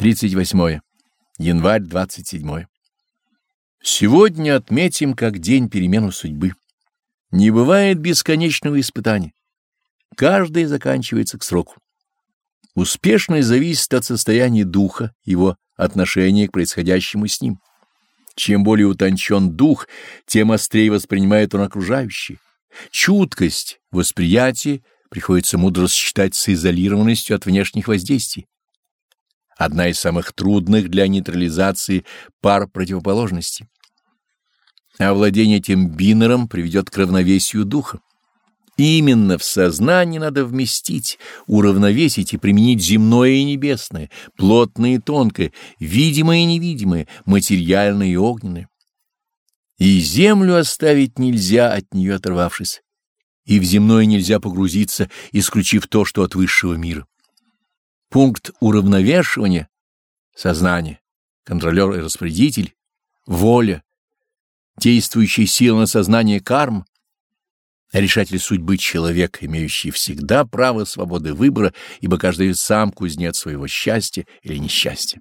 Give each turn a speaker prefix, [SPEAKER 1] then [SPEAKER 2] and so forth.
[SPEAKER 1] 38. Январь 27. Сегодня отметим как день перемены судьбы. Не бывает бесконечного испытания. Каждое заканчивается к сроку. Успешность зависит от состояния духа, его отношения к происходящему с ним. Чем более утончен дух, тем острее воспринимает он окружающие. Чуткость, восприятие приходится мудро сочетать с изолированностью от внешних воздействий. Одна из самых трудных для нейтрализации пар противоположностей. Овладение этим бинером приведет к равновесию духа. Именно в сознании надо вместить, уравновесить и применить земное и небесное, плотное и тонкое, видимое и невидимое, материальное и огненное. И землю оставить нельзя, от нее оторвавшись, и в земное нельзя погрузиться, исключив то, что от высшего мира. Пункт уравновешивания — сознание, контролер и распорядитель, воля, действующая сила на сознание карм, решатель судьбы человек, имеющий всегда право свободы выбора, ибо каждый сам кузнец своего счастья или несчастья.